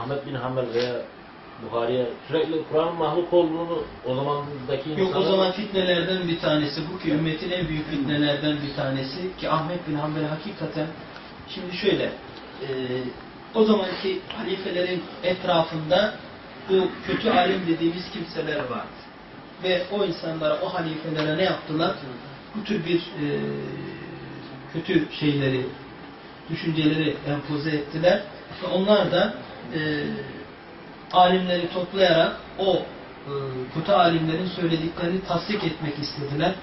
Ahmet bin Hanbel veya Buhari'ye sürekli Kur'an'ın mahluk olduğunu o zamandaki Yok o insanlar- zaman fitnelerden bir tanesi bu ki ümmetin en büyük fitnelerden bir tanesi ki Ahmet bin Hanbel hakikaten şimdi şöyle e, o zamanki halifelerin etrafında bu kötü alim dediğimiz kimseler vardı. Ve o insanlara, o halifelere ne yaptılar? Bu tür bir e, kötü şeyleri, düşünceleri empoze ettiler. Ve onlar da e, alimleri toplayarak o e, kötü alimlerin söylediklerini tasdik etmek istediler.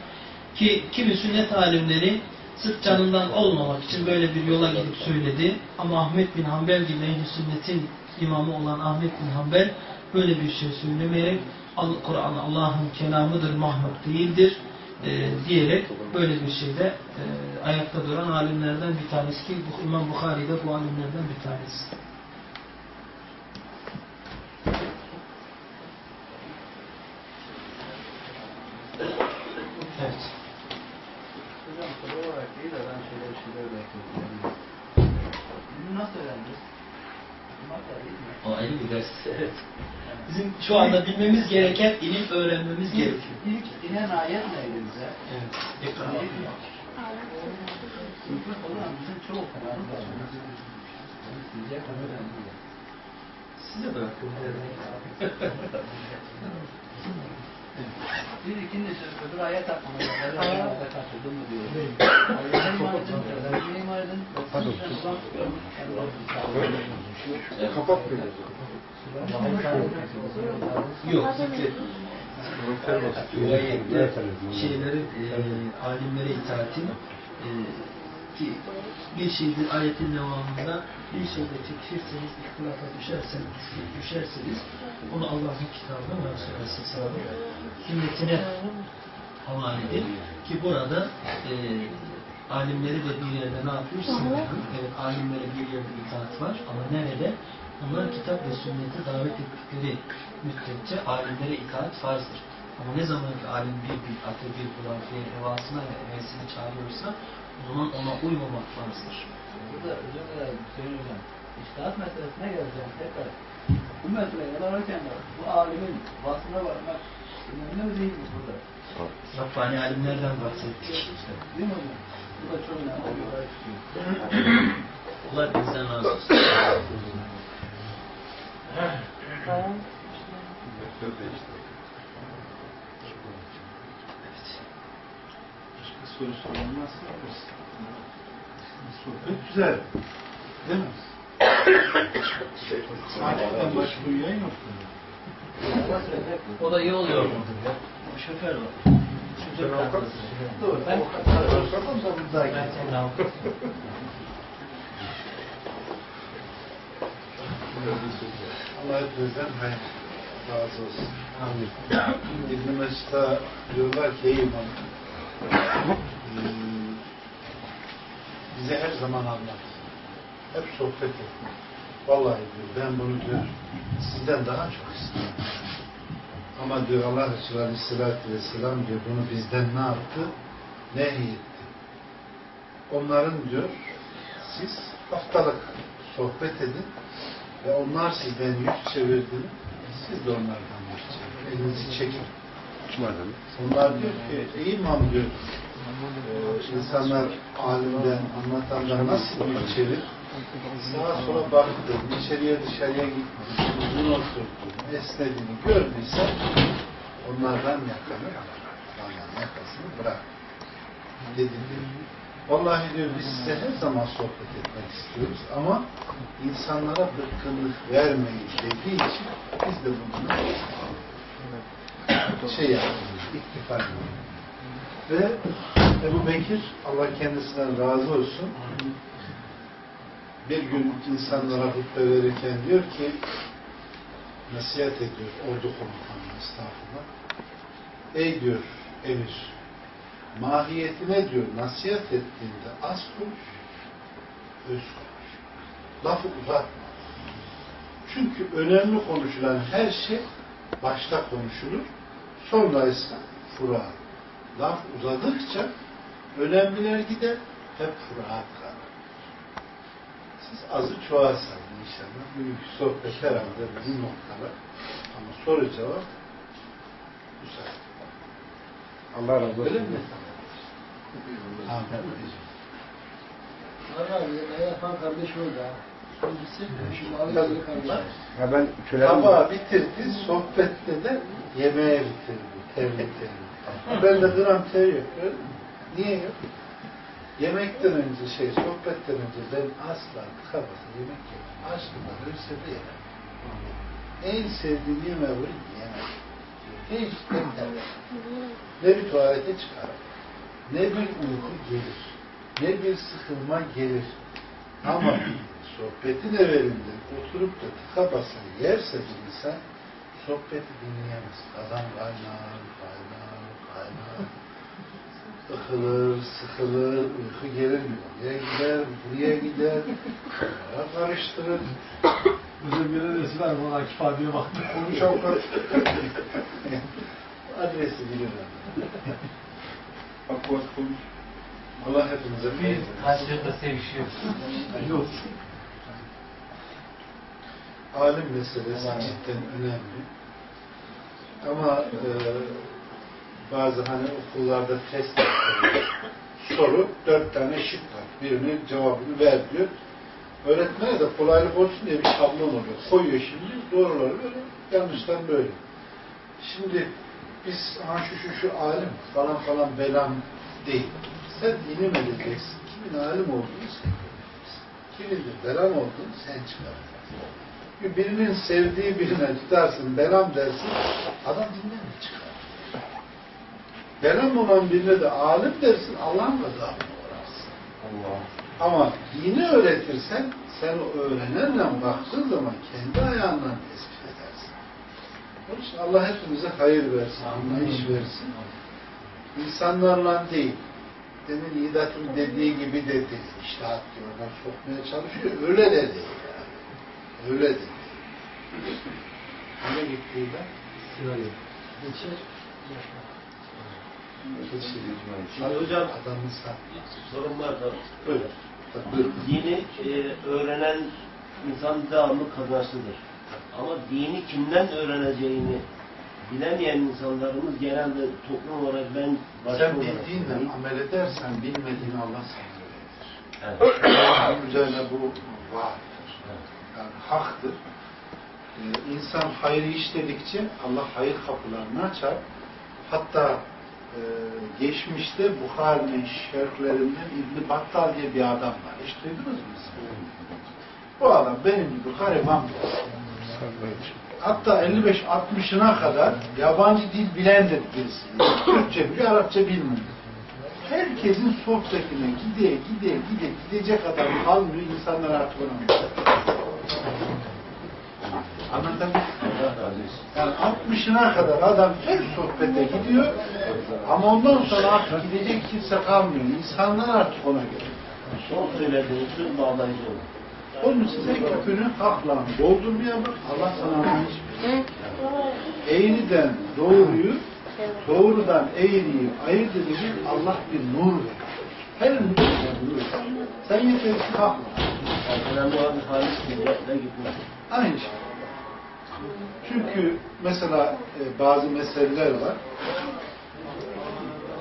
Ki kimi sünnet alimleri sırf canından olmamak için böyle bir yola gidip söyledi. Ama Ahmet bin Hanbel gibi ehl sünnetin imamı olan Ahmet bin Hanbel böyle bir şey söylemeyerek "Al- Kur'an Allah'ın kelamıdır, mahluk değildir e, diyerek böyle bir şeyde e, ayakta duran alimlerden bir tanesi ki İmam Bukhari de bu alimlerden bir tanesi. Evet. Hocam soru olarak değil de ben şöyle bir şeyler bekliyorum. Bunu nasıl öğrendiniz? Okumakla değil mi? O ayrı bir ders. Evet. Bizim şu anda bilmemiz gereken ilim öğrenmemiz gerekiyor. İlk inen ayet neydi bize? Evet. Ekran. Size bırakıyorum. Bir ikincisi öbür ayet hakkında ben ayette kaçırdım mı diyor. Allah'a iman edin, Allah'a iman edin. Pardon. Yok. Şeylerin e, alimlere itaatin e, ki bir şeydir ayetin devamında bir şeyde çekişirseniz, ihtilafa düşerseniz, düşerseniz onu Allah'ın kitabına ve Resulü sünnetine havale edin. Ki burada e, alimleri de bir yerde ne yapıyor? Sınırlı. Evet, alimlere bir yerde itaat var ama nerede? Onlar kitap ve sünnete davet ettikleri müddetçe alimlere itaat farzdır. Ama ne zaman ki alim bir bid'ate, bir hurafeye, hevasına ve hevesine çağırıyorsa o zaman ona uymamak farzdır. Burada özür dilerim Hüseyin Hocam. İştihat meselesine geleceğim tekrar. Bu meseleyi ele alırken de bu alimin vasfına varmak önemli mi değil mi burada? Rabbani alimlerden bahsettik. Değil mi hocam? Bu da çok önemli bir olay çıkıyor. Allah bizden razı olsun. Başka soru sorulmazsa sohbet güzel. Değil mi? Saatlerden başka uyuyan yok. O da yol yorgundur ya. O şoför var. Şoför kazası. Doğru. Ben senin avukat. Allah hepinizden hayır razı olsun. Amin. İbn-i Mesud'a diyorlar ki ey imam bize her zaman anlat. Hep sohbet et. Vallahi diyor ben bunu diyor sizden daha çok istiyorum. Ama diyor Allah Resulü Aleyhisselatü Vesselam diyor bunu bizden ne yaptı? Nehyetti. Onların diyor siz haftalık sohbet edin ve onlar sizden yüz çevirdi siz de onlardan yüz çevirin. Elinizi çekin. Onlar diyor ki, ey imam diyor, e, insanlar alimden, anlatandan nasıl yüz çevir? Sağa sola baktı, içeriye dışarıya gitti, uzun oturdu, esnediğini gördüyse onlardan yakanı onlardan yakasını bırak. Dedi. Vallahi diyor biz size her zaman sohbet etmek istiyoruz ama insanlara bıkkınlık vermeyin dediği için biz de bunu şey iktifa ediyoruz. Ve Ebu Bekir, Allah kendisinden razı olsun, bir gün insanlara hutbe verirken diyor ki, nasihat ediyor ordu komutanı estağfurullah. Ey diyor emir, mahiyetine diyor nasihat ettiğinde az konuş, öz konuş. Lafı uzatma. Çünkü önemli konuşulan her şey başta konuşulur, sonra ise fura. Laf uzadıkça önemliler gider, hep furaat kalır. Siz azı çoğalsanız inşallah. Büyük sohbet herhalde bu noktada. Ama soru cevap bu sefer. Allah razı Öyle olsun. mi? Ha, ben mi diyeceğim? Abi yemeği yapan kardeş orada. Şimdi Ha ben. Tabağı bitirdi, sohbette de yemeğe bitirdi. Terli. Ben de gram ter yok. öyle mi? Niye yok? Yemekten önce şey, sohbetten önce ben asla tıka basa yemek yemem. Açlığımdan ölse de yemem. En sevdiğim yemeği yemek. Hiç beklemem. Ne bir tuvalete çıkarım. Ne bir uyku gelir. Ne bir sıkılma gelir. Ama sohbetin evvelinde oturup da tıka basa yerse bir insan sohbeti dinleyemez. Adam kaynar, kaynar, kaynar. Sıkılır, sıkılır, uyku gelir mi? Oraya gider, buraya gider. Oraya karıştırır. Bizim bir neresi var bu Akif abiye baktım. Konuş avukat. Adresi biliyorum. Bak boş konuş. Allah hepimize bir Hasrette sevişiyor. Yok. Alim meselesi cidden önemli. Ama e, bazı hani okullarda test yapılıyor. Soru, dört tane şık var. Birinin cevabını ver diyor. Öğretmene de kolaylık olsun diye bir şablon oluyor. Koyuyor şimdi, doğruları böyle, yanlışlar böyle. Şimdi biz ha şu şu şu alim falan falan belam değil. Sen ilim edeceksin. Kimin alim olduğunu sen. Kimin de belam olduğunu sen çıkaracaksın. Birinin sevdiği birine tutarsın, belam dersin, adam çıkar. Belam olan birine de alim dersin, Allah'ın gazabına uğrarsın. Allah. Ama dini öğretirsen, sen o öğrenenle baktığın zaman kendi ayağından tespit edersin. Onun için Allah hepimize hayır versin, anlayış versin. İnsanlarla değil, demin İdat'ın dediği gibi de değil. İştahat diyor, oradan sokmaya çalışıyor. Öyle de değil. Öyle de değil. Nereye gitti İdat? Geçer. Şimdi hocam Adamın satmıyor. sorun var da Buyur. dini e, öğrenen insan devamlı kazançlıdır. Ama dini kimden öğreneceğini bilemeyen insanlarımız genelde toplum olarak ben başka Sen bildiğinle amel edersen bilmediğini Allah sana öğretir. Evet. Allah'ın üzerine bu vardır. Yani haktır. Ee, insan hayrı işledikçe Allah hayır kapılarını açar. Hatta e, geçmişte Bukhari'nin şerhlerinden İbn Battal diye bir adam var. Hiç duydunuz mu? Bu adam benim gibi gariban adam. Hatta 55-60'ına kadar yabancı dil bilendir birisi. Türkçe biliyor, Arapça bilmiyor. Herkesin sohbetine gide gide gide gidecek kadar kalmıyor, insanlar artık ona Anlatabildim mi? Yani 60'ına kadar adam her sohbete gidiyor ama ondan sonra artık gidecek kimse kalmıyor. İnsanlar artık ona geliyor. Son söylediğiniz söz bağlayıcı olur. Onun sen kökünü hakla doldurmaya bak. Allah sana anlayış. Eğriden doğruyu, doğrudan eğriyi ayırt edecek Allah bir nur verir. Her nur verir. Sen yeter ki hakla. Önemli. Aynı şey. Çünkü mesela e, bazı meseleler var.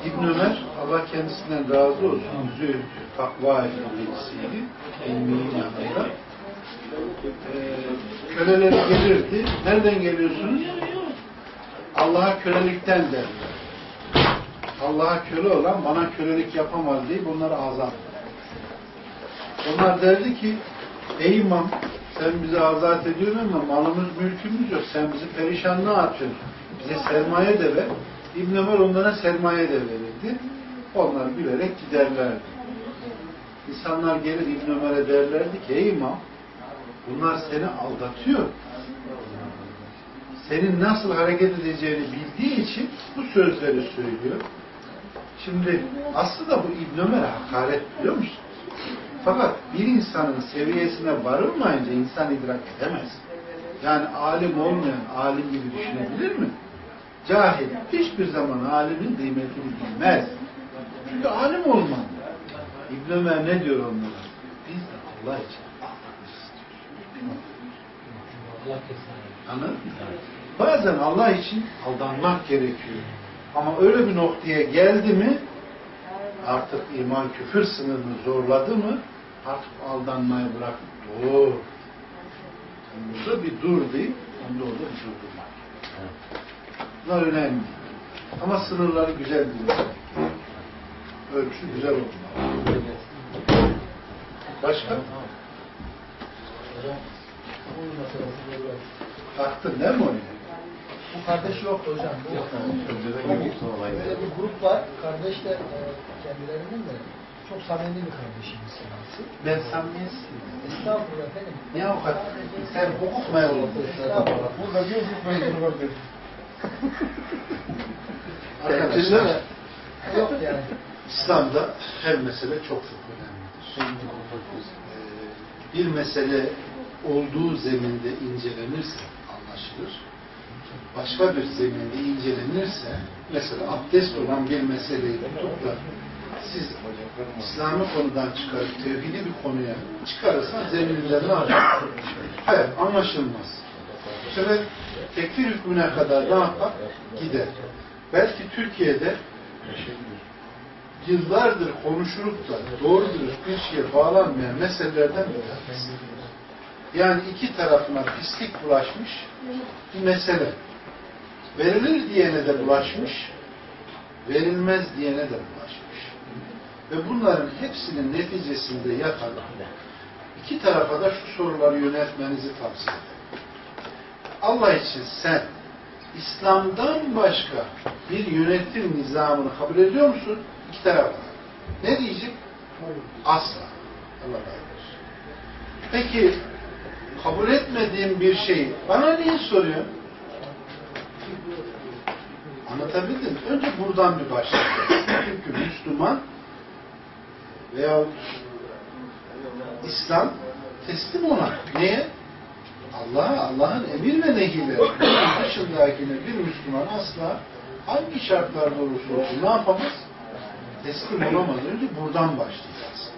İbn Ömer, Allah kendisinden razı olsun, zühdü, takva birisiydi, ilminin yanında. E, köleleri gelirdi. Nereden geliyorsunuz? Allah'a kölelikten derler. Allah'a köle olan bana kölelik yapamaz diye bunları azat Onlar derdi ki, ey imam sen bizi azat ediyorsun ama malımız mülkümüz yok. Sen bizi perişanlığa atıyorsun. Bize sermaye de ver. İbn Ömer onlara sermaye de verirdi. Onlar gülerek giderlerdi. İnsanlar gelir İbn Ömer'e derlerdi ki ey imam bunlar seni aldatıyor. Senin nasıl hareket edeceğini bildiği için bu sözleri söylüyor. Şimdi aslında bu İbn Ömer'e hakaret biliyor musunuz? Fakat bir insanın seviyesine varılmayınca insan idrak edemez. Yani alim olmayan alim gibi düşünebilir mi? Cahil hiçbir zaman alimin kıymetini bilmez. Çünkü alim olmalı. İbn Ömer ne diyor onlara? Biz de Allah için, Allah kesin. Anladın mı? Bazen Allah için aldanmak gerekiyor. Ama öyle bir noktaya geldi mi artık iman küfür sınırını zorladı mı artık aldanmayı bırak. Dur. Burada bir dur deyip onu da orada bir durdurmak. Bunlar önemli. Ama sınırları güzel bilmek. Ölçü güzel olmalı. Başka? Taktın değil mi oraya? Bu kardeş yoktu hocam. Bu, böyle bir grup var. Kardeş de e, kendilerinin de çok samimi bir kardeşimiz kendisi. Ben samimiyetim. Estağfurullah efendim. Ne avukat? Sen hukuk mezunu. Estağfurullah. Burada bir hukuk vardır. Arkadaşlar, Yok yani. İslam'da her mesele çok çok önemlidir. Bir mesele olduğu zeminde incelenirse anlaşılır. Başka bir zeminde incelenirse, mesela abdest olan bir meseleyi tutup da siz İslami konudan çıkarıp tevhidi bir konuya çıkarırsan zemininden ne yapar? Hayır, anlaşılmaz. Bu sefer tekfir hükmüne kadar ne yapar? Gider. Belki Türkiye'de yıllardır konuşulup da doğru dürüst bir şeye bağlanmayan meselelerden bir tanesi. Yani iki tarafına pislik bulaşmış bir mesele. Verilir diyene de bulaşmış, verilmez diyene de bulaşmış. Ve bunların hepsinin neticesinde yatan iki tarafa da şu soruları yöneltmenizi tavsiye ederim. Allah için sen İslam'dan başka bir yönetim nizamını kabul ediyor musun? İki taraf var. Ne diyecek? Asla. Allah razı. Peki kabul etmediğim bir şeyi bana niye soruyor? Anlatabildim. Önce buradan bir başlayalım. Çünkü Müslüman veya İslam teslim olan. Neye? Allah'a, Allah'ın emir ve nehileri dışındakine bir Müslüman asla hangi şartlarda olursa olsun ne yapamaz? Teslim olamaz. Önce buradan başlayacağız.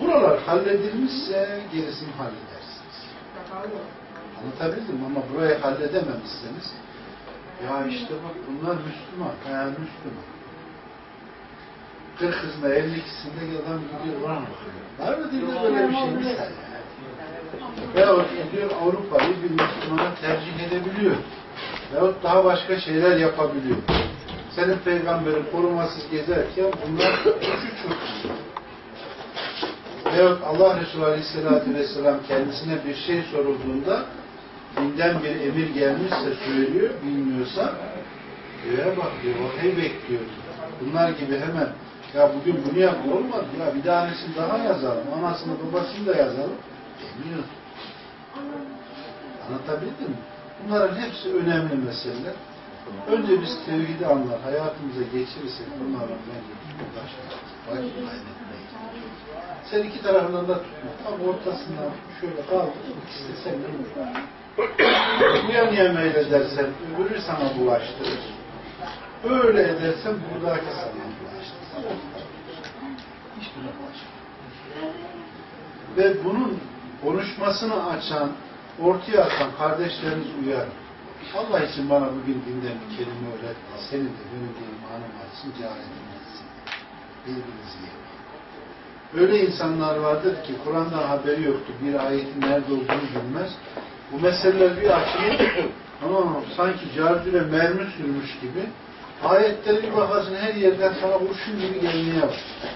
Buralar halledilmişse gerisini halledersiniz. Anlatabildim ama burayı halledememişseniz ya işte bak bunlar Müslüman, yani Müslüman. Kırkızında, ellikisinde adam gidiyor bana bakıyor. Var mı dilde böyle bir şey misal yani? Veyahut gidiyor Avrupa'yı bir Müslümana tercih edebiliyor. Veyahut daha başka şeyler yapabiliyor. Senin peygamberin korumasız gezerken bunlar küçük. Veyahut Allah Resulü Aleyhisselatü Vesselam kendisine bir şey sorulduğunda dinden bir emir gelmişse söylüyor, bilmiyorsa göğe bak diyor, vahiy bekliyor. Bunlar gibi hemen ya bugün bunu yap olmadı ya bir tanesini daha yazalım, anasını babasını da yazalım demiyor. Anlatabildim mi? Bunların hepsi önemli meseleler. Önce biz tevhidi anlar, hayatımıza geçirirsek bunlarla bence kaybetmeyiz. Sen iki tarafından da tutma. Tam ortasından şöyle kaldır, ikisi de senden olur. Bu yanıya meyledersen öbürü sana bulaştırır. Öyle edersen buradaki sana bulaştırır. Hiçbirine bulaşmaz. Ve bunun konuşmasını açan, ortaya atan kardeşleriniz uyar. Allah için bana bugün dinden bir kelime öğret. Senin de benim de imanım açsın, cehaletini etsin. Birbirinizi yemeyin. Öyle insanlar vardır ki Kur'an'dan haberi yoktur. Bir ayetin nerede olduğunu bilmez. Bu meseleler bir açılır ama sanki cardüle mermi sürmüş gibi ayetleri bir bakarsın her yerden sana kurşun gibi gelmeye başlar.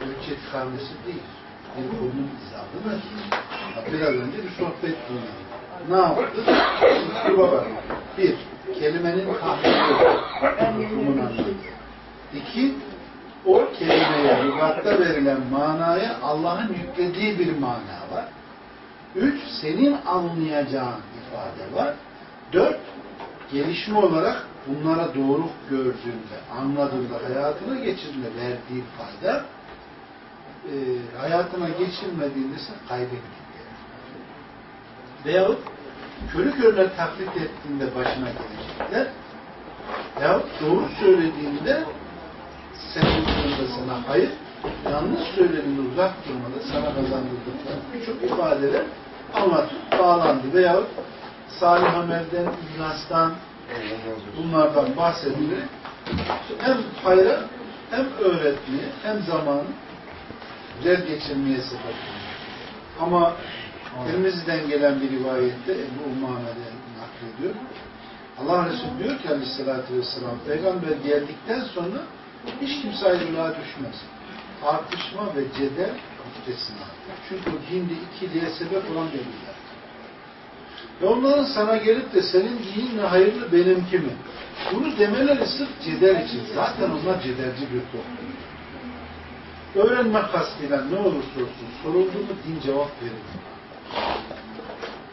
Ölçek karnesi değil. Bir konunun izahıdır. Biraz önce bir sohbet dinledik. Ne yaptı? Bir baba. Bir, kelimenin tahkiki hukumun anlamı. İki, o kelimeye, lügatta verilen manaya Allah'ın yüklediği bir mana var. Üç, senin anlayacağın ifade var. Dört, gelişme olarak bunlara doğru gördüğünde, anladığında, hayatına geçirdiğinde verdiği fayda, e, hayatına geçirmediğinde ise kaybettiğinde. Veyahut körü körüne taklit ettiğinde başına gelecekler. Veyahut doğru söylediğinde senin konuda sana hayır, yanlış söylediğinde uzak durmada sana kazandırdıkları birçok ifadeler anlatıp bağlandı veyahut Salih Amel'den, İbnas'tan bunlardan bahsedilerek hem hayra hem öğretmeye hem zamanı güzel geçirmeye oluyor. Ama Tirmizi'den gelen bir rivayette Ebu Umame'den naklediyor. Allah Resulü diyor ki aleyhissalatü vesselam peygamber geldikten sonra hiç kimse ayrılığa düşmez. Tartışma ve cedel müstesna. Çünkü dinde ikiliğe sebep olan deliller. Ve onların sana gelip de senin dinin hayırlı benimki mi? Bunu demeleri sırf cedel için. Zaten onlar cedelci bir toplum. Öğrenme kastıyla ne olursa olsun soruldu mu din cevap verir.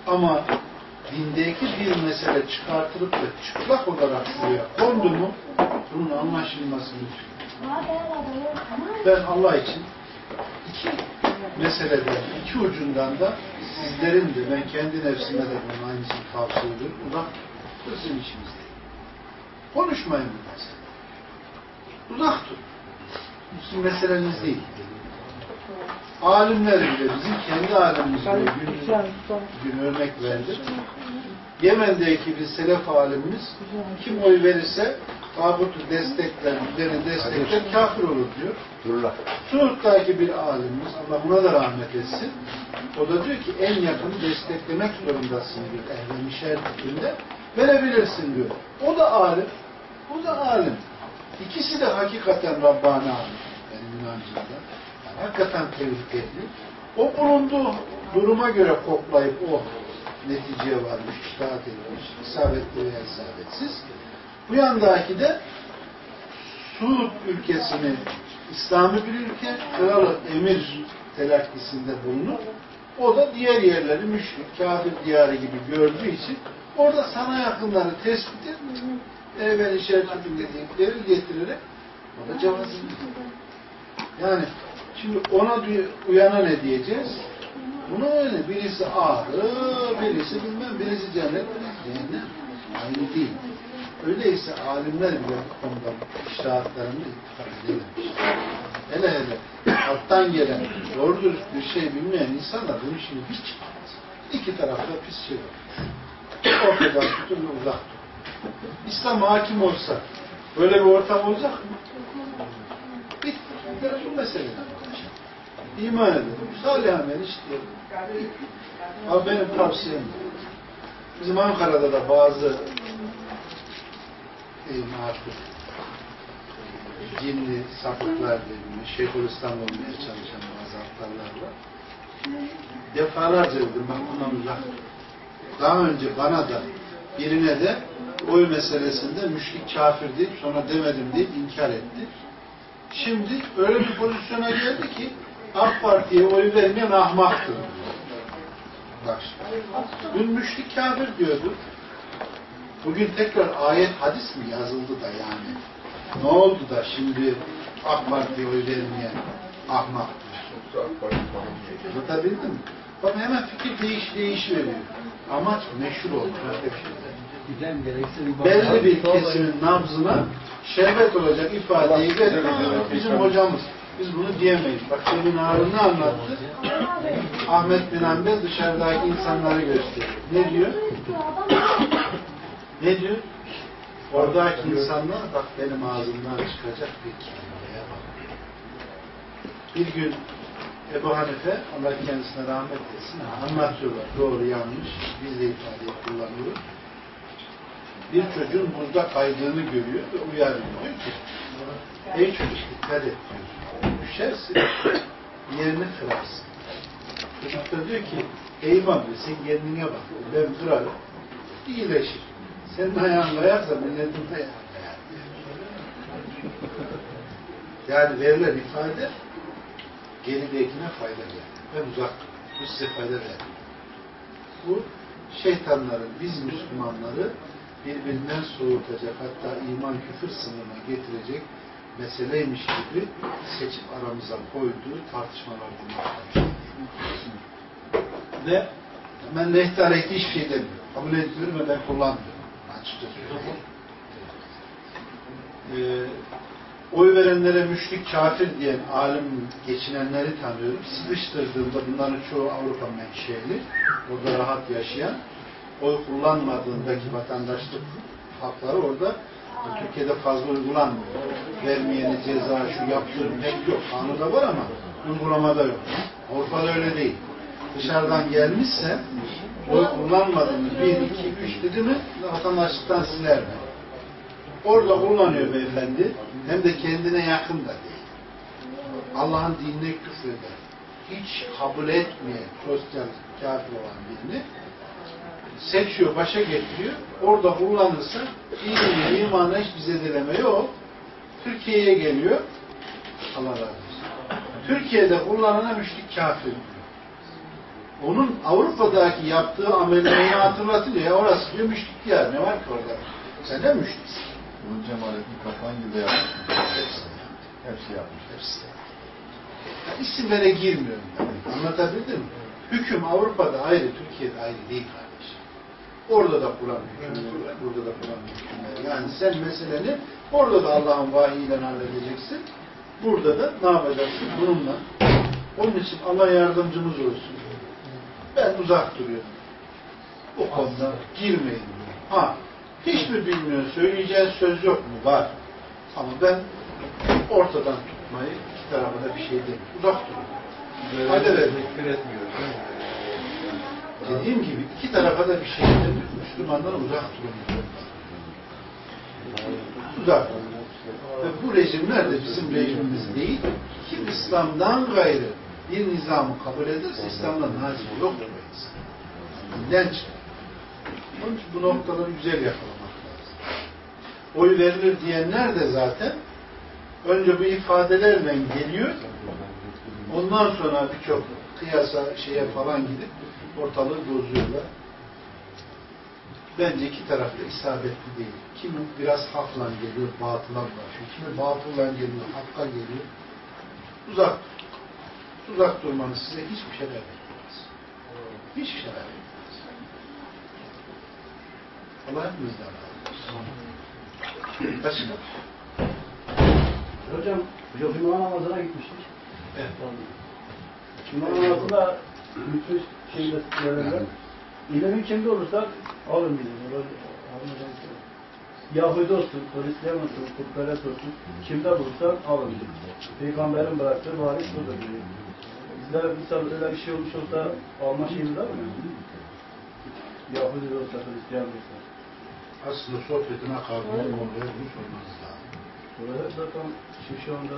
Ama dindeki bir mesele çıkartılıp da çıplak olarak buraya kondu mu bunun anlaşılması mümkün. Ben Allah için iki meseleden, iki ucundan da sizlerin de ben kendi nefsime de bunun aynısını tavsiye ediyorum. Uzak bizim içimizde. Konuşmayın bu mesele. Uzak durun. Bu sizin meseleniz değil. Alimler bile bizim kendi alimimiz bile gün, gün örnek verdi. Yemen'deki bir selef alimimiz kim oy verirse tağutu destekler, üzerine destekler kafir olur diyor. Durla. Suud'daki bir alimimiz, Allah buna da rahmet etsin. O da diyor ki en yakını desteklemek zorundasın diyor. Ehl-i mişer fikrinde verebilirsin diyor. O da alim, o da alim. İkisi de hakikaten Rabbani alim. Benim inancımda. Yani hakikaten tevhid ehli. O bulunduğu duruma göre koklayıp o neticeye varmış, iştahat etmiş, isabetli veya isabetsiz. Bu yandaki de Suud ülkesini İslami bir ülke, kralı emir telakkisinde bulunup o da diğer yerleri müşrik, kafir diyarı gibi gördüğü için orada sana yakınları tespit edip evvel işaretli dedikleri getirerek o da cevaz Yani şimdi ona uyana ne diyeceğiz? Bunu öyle. Birisi ağrı, birisi bilmem, birisi cennet, birisi cehennem. Aynı değil. Öyleyse alimler bile bu konuda iştahatlarını ittifak edememiş. Hele hele alttan gelen, doğru dürüst bir şey bilmeyen insanlar bunun işini hiç çıkmaz. İki tarafta pis şey var. Ortadan tutun uzak tutun. İslam hakim olsa böyle bir ortam olacak mı? Bitti. Bu konuşalım. İman edelim. Salih amel işleyelim. Ama benim tavsiyem bizim Ankara'da da bazı makul cinli sapıklar dediğimiz Şeyhülislam olmaya çalışan bazı aptallar var. Defalarca dedim ben bundan uzak. Daha önce bana da birine de oy meselesinde müşrik kafir deyip sonra demedim deyip inkar etti. Şimdi öyle bir pozisyona geldi ki AK Parti'ye oy vermeyen ahmaktır. Bak. Dün müşrik kafir diyordu. Bugün tekrar ayet hadis mi yazıldı da yani? Ne oldu da şimdi AK Parti'ye oy vermeyen ahmaktır? Anlatabildim mi? Bak hemen fikir değiş değiş veriyor. Amaç meşhur olmak. Şey Belli bir kesimin nabzına şerbet olacak ifadeyi verin. Aa, Bizim hocamız. Biz bunu diyemeyiz. Bak Semin Harun ne anlattı? Ahmet bin Hanbel dışarıdaki insanları gösteriyor. Ne diyor? Ne diyor? Oradaki insanlar bak benim ağzımdan çıkacak bir kelimeye bak. Bir gün Ebu Hanife, Allah kendisine rahmet etsin, anlatıyorlar. Doğru, yanlış. Biz de ifade kullanıyoruz. Bir çocuğun buzda kaydığını görüyor ve uyarıyor. Diyor ki, ey çocuk dikkat et diyor. Düşersin, yerini kırarsın. Çocuk da diyor ki, ey diyor, sen kendine bak. Ben kırarım, iyileşir. Senin ayağın kayarsa milletin ayağı kayar. Yani verilen ifade geridekine fayda verir. Ve uzak Bu size fayda verir. Bu şeytanların, biz Müslümanları birbirinden soğutacak, hatta iman küfür sınırına getirecek meseleymiş gibi seçip aramıza koyduğu tartışmalar bunlar. Ve ben lehte aleyhte hiçbir şey demiyorum. Kabul ediyorum ve ben kullanmıyorum. Ee, Oy verenlere müşrik kafir diyen alim geçinenleri tanıyorum. Sıkıştırdığımda bunların çoğu Avrupa menşeli, orada rahat yaşayan, oy kullanmadığındaki vatandaşlık hakları orada Türkiye'de fazla uygulanmıyor. Vermeyeni ceza, şu yaptığım pek yok. Kanunda var ama uygulamada yok. Avrupa'da öyle değil. Dışarıdan gelmişse oy kullanmadığını bir, iki, üç dedi mi vatandaşlıktan siler mi? Orada kullanıyor beyefendi. Hem de kendine yakın da değil. Allah'ın dinine küfreder. Hiç kabul etmeyen sosyal kafir olan birini seçiyor, başa getiriyor. Orada kullanırsa dini, imana hiçbir zedeleme yok. Türkiye'ye geliyor. Allah razı olsun. Türkiye'de kullanana müşrik kafir. Onun Avrupa'daki yaptığı amellerini hatırlatıyor. Ya orası diyor müşrik yer. Ne var ki orada? Sen de müşriksin. Bunu Cemalettin Kafan gibi yapmış. Hepsi. Hepsi yapmış. Hepsi. Ya isimlere girmiyorum. ben. Anlatabildim mi? Hüküm Avrupa'da ayrı, Türkiye'de ayrı değil kardeşim. Orada da Kur'an hükümleri var, burada da Kur'an hükümleri. Yani sen meseleni orada da Allah'ın vahiyiyle halledeceksin. Burada da ne yapacaksın? Bununla. Onun için Allah yardımcımız olsun. Ben uzak duruyorum. O konuda girmeyin. Ha, hiç mi bilmiyor, söyleyeceğin söz yok mu? Var. Ama ben ortadan tutmayı, iki tarafa da bir şey değil. Uzak duruyorum. Hadi ver. Tekfir etmiyoruz. değil mi? Dediğim gibi iki tarafa da bir şey demiyor. Müslümandan uzak durun. Uzak. Ve bu rejimler de bizim rejimimiz değil. Kim İslam'dan gayrı bir nizamı kabul ederse İslam'dan nazil yoktur. Dinden çıkar. Onun için bu noktaları güzel yakalamak lazım. Oy verilir diyenler de zaten önce bu ifadelerle geliyor. Ondan sonra birçok kıyasa şeye falan gidip ortalığı bozuyorlar. Bence iki taraf da isabetli değil. Kimi biraz hakla geliyor, batıla ulaşıyor. Kimi batılla geliyor, hakka geliyor. Uzak. Uzak durmanız size hiçbir şey vermez. Hiçbir şey vermez. Allah hepimizden razı olsun. Başka? Hocam, hocam Cuma namazına gitmiştik. Evet. Cuma namazında bütün şeyde söylerler. İlerin kimde olursak alın bizi. Harun hocam. Yahudi olsun, Hristiyan olsun, Kutperest olsun, kimde bulursan alın. Peygamberin bıraktığı varis budur diyor. Bizler mesela öyle bir şey olmuş olsa alma şeyimiz var mı? Yahudi de olsa, Hristiyan da olsa. Aslında sohbetin akabinde oraya bunu sormanız lazım. Sonra zaten şu, şu anda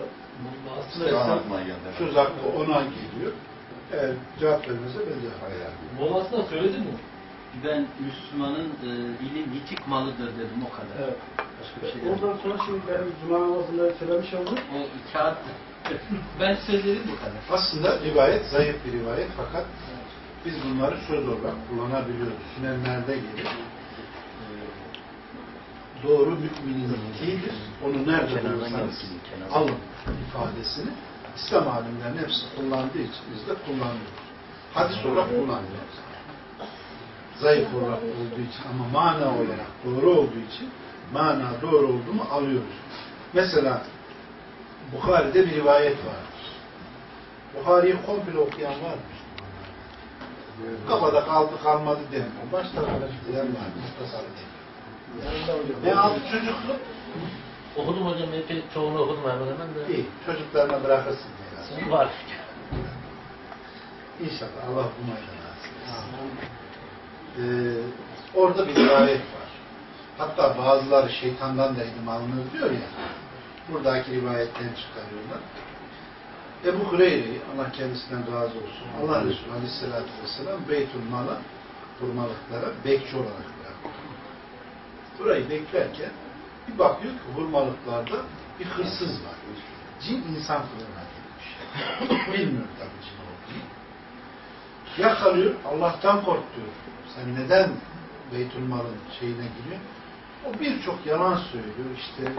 Şu an aklıma geldi. Söz hakkı ona geliyor. Eğer cevap vermezse ben de hayır. Molasına söyledin mi? Ben Müslümanın e, ilim yitik malıdır dedim o kadar. evet. Başka bir şey. Oradan sonra şimdi benim Cuma namazında söylemiş oldum. O kağıt. Ben söyledim bu kadar. Aslında rivayet zayıf bir rivayet fakat biz bunları söz olarak kullanabiliyoruz. Sünenlerde gelir. Ee, Doğru müminin ilkidir. Onu nerede bulursanız alın ifadesini İslam alimlerinin hepsi kullandığı için biz de kullanıyoruz. Hadis olarak kullanıyoruz. Zayıf olarak olduğu için ama mana olarak doğru olduğu için mana doğru oldu mu alıyoruz. Mesela Bukhari'de bir rivayet vardır. Bukhari'yi komple okuyan var mı? Kafada kaldı kalmadı demiyor. Başta kadar var. Değil. Ne altı çocuklu? Okudum hocam, epey çoğunu okudum hemen hemen de. İyi. Çocuklarına bırakırsın. Biraz. Var. İnşallah Allah bu maydan Ee, orada bir rivayet var. Hatta bazıları şeytandan da ilim alınır diyor ya. Buradaki rivayetten çıkarıyorlar. Ebu Hureyre'yi Allah kendisinden razı olsun. Allah Resulü Aleyhisselatü Vesselam Beytül Mal'a hurmalıklara bekçi olarak bıraktı. Burayı beklerken bir bakıyor ki hurmalıklarda bir hırsız var. Cin insan kılığına girmiş. Bilmiyor tabii cin olduğunu. Yakalıyor, Allah'tan kork diyor. Sen neden Beytülmal'ın şeyine giriyor? O birçok yalan söylüyor. İşte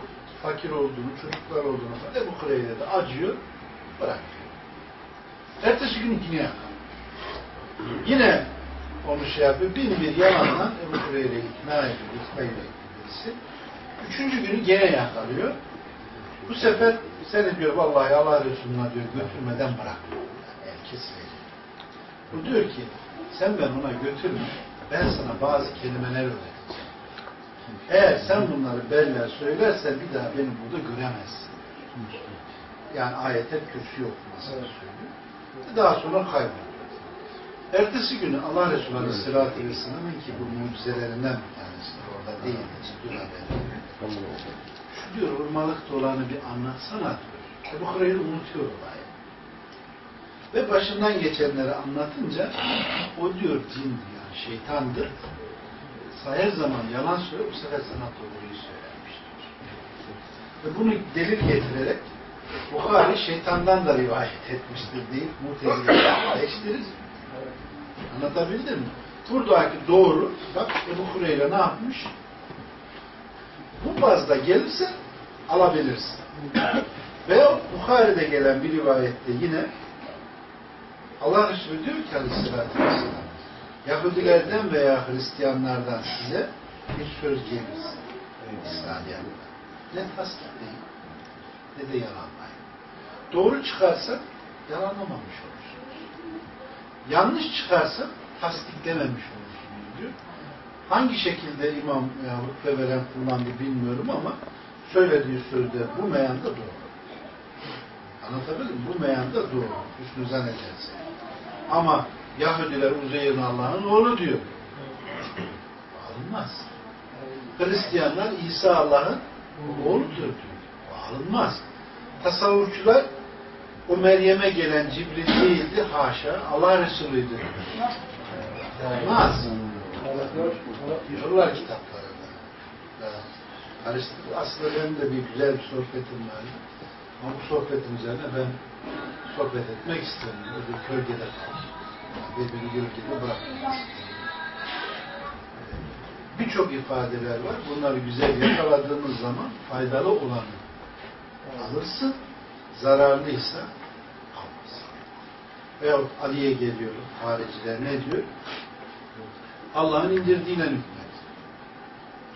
fakir olduğunu, çocuklar olduğunu falan. Ebu Kureyre de acıyor, bırakıyor. Ertesi gün yine yakalıyor. Yine onu şey yapıyor. Bin bir yalanla Ebu Kureyre'yi ikna ediyor. İkna ediyor birisi. Üçüncü günü gene yakalıyor. Bu sefer seni diyor vallahi Allah Resulü'ne diyor götürmeden bırakmıyor. Yani kesilecek. Bu diyor ki sen ben ona götürme. Ben sana bazı kelimeler öğreteceğim. Eğer sen bunları beller söylersen bir daha beni burada göremezsin. Yani ayete kürsü okumasını söylüyor. Daha sonra kayboluyor. Ertesi günü Allah Resulü Aleyhisselatü Vesselam'ın ki bu mucizelerinden bir tanesi orada değil. Ciddi haberi. Şu diyor hurmalık dolanı bir anlatsana diyor. Ebu Hureyre unutuyor olayı. Ve başından geçenleri anlatınca o diyor cindir yani şeytandır. Her zaman yalan söylüyor, bu sefer sana doğruyu söylemiştir. Ve bunu delil getirerek Bukhari şeytandan da rivayet etmiştir deyip mutezileyi değiştirir. Anlatabildim mi? Buradaki doğru, bak Ebu Hureyre ne yapmış? Bu bazda gelirse alabilirsin. Veya Bukhari'de gelen bir rivayette yine Allah Resulü diyor ki aleyhissalatü vesselam Yahudilerden veya Hristiyanlardan size bir söz gelirse İsrail'den ne tasdikleyin ne de yalanlayın. Doğru çıkarsa yalanlamamış olursunuz. Yanlış çıkarsa tasdiklememiş olursunuz diyor. Hangi şekilde imam veya hutbe veren kullandı bilmiyorum ama söylediği sözde bu meyanda doğru. Anlatabildim mi? Bu meyanda doğru. Hüsnü zannederse. Ama Yahudiler Uzeyr'in Allah'ın oğlu diyor. Alınmaz. Hristiyanlar İsa Allah'ın oğludur diyor. Alınmaz. Tasavvufçular o Meryem'e gelen Cibril değildi haşa. Allah Resulü'ydü. Olmaz. Diyorlar kitaplarında. Aslında benim de bir güzel bir sohbetim vardı. Ama bu sohbetin üzerine ben sohbet etmek istemiyorum. Öyle gölgede kalır. Birbirini gölgede bırakmak Birçok ifadeler var. Bunları güzel yakaladığımız zaman faydalı olanı alırsın. Zararlıysa almazsın. Veyahut Ali'ye geliyorum. Hariciler ne diyor? Allah'ın indirdiğine hükmet.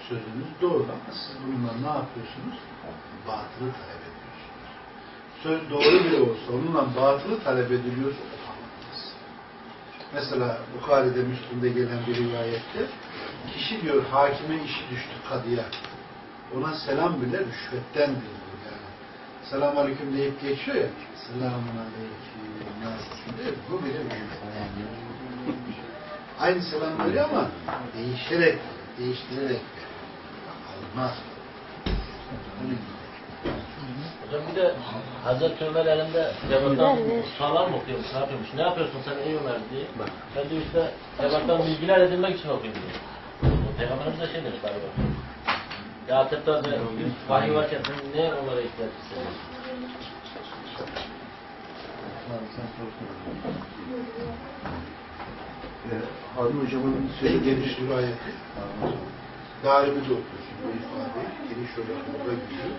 Sözünüz doğru ama siz bununla ne yapıyorsunuz? Batılı talep ediyorsunuz. Söz doğru bile olsa onunla batılı talep ediliyorsa. Mesela Bukhari'de Müslüm'de gelen bir rivayette kişi diyor hakime işi düştü kadıya. Ona selam bile rüşvetten diyor yani. Selam aleyküm deyip geçiyor ya. Selamun aleyküm. Nasılsın diyor. Bu bile rüşvet. Aynı selam veriyor ama değiştirerek veriyor. Almaz. Gibi. Hocam bir de Hazreti Ömer elinde cevaptan sağlam mı okuyormuş, ne yapıyormuş, ne yapıyorsun sen ey Ömer diye. Ben de işte cevaptan bilgiler edinmek için okuyorum diyor. O Peygamberimiz de şey demiş galiba. Ya hatta de vahiy varken sen ne onlara ihtiyaç hissediyorsun? Harun hocamın söylediği geniş rivayeti galibi de okuyorsun bu ifadeyi. Geniş olarak burada gidiyor.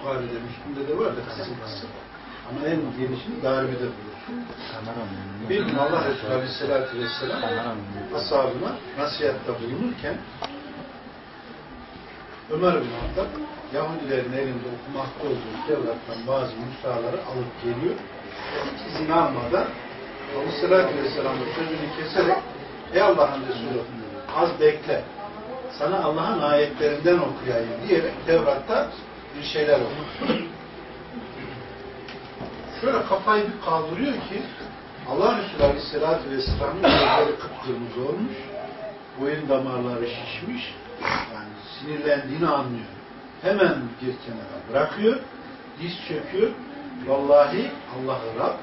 Bukhari'de, Müslüm'de de var da kısım kısım. Ama en genişini galibi de bulursun. Bir gün Allah Resulü Aleyhisselatü Vesselam ashabına nasihatta bulunurken Ömer bin Hattab Yahudilerin elinde okumakta olduğu Tevrat'tan bazı nüshaları alıp geliyor. Hiç izin almadan Aleyhisselatü Vesselam'ın sözünü keserek Ey Allah'ın Resulü az bekle. Sana Allah'ın ayetlerinden okuyayım diyerek Tevrat'ta bir şeyler okur. Şöyle kafayı bir kaldırıyor ki Allah Resulü Aleyhisselatü Vesselam'ın gözleri kıpkırmızı olmuş. Boyun damarları şişmiş. Yani sinirlendiğini anlıyor. Hemen bir kenara bırakıyor. Diz çöküyor. Vallahi Allah'ı Rab,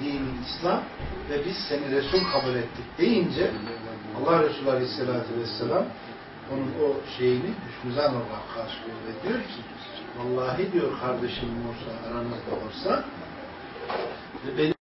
dini İslam ve biz seni Resul kabul ettik deyince Allah Resulü Aleyhisselatü Vesselam onun o şeyini düşmüzan olarak karşılıyor ve diyor ki vallahi diyor kardeşim Musa aranızda olsa benim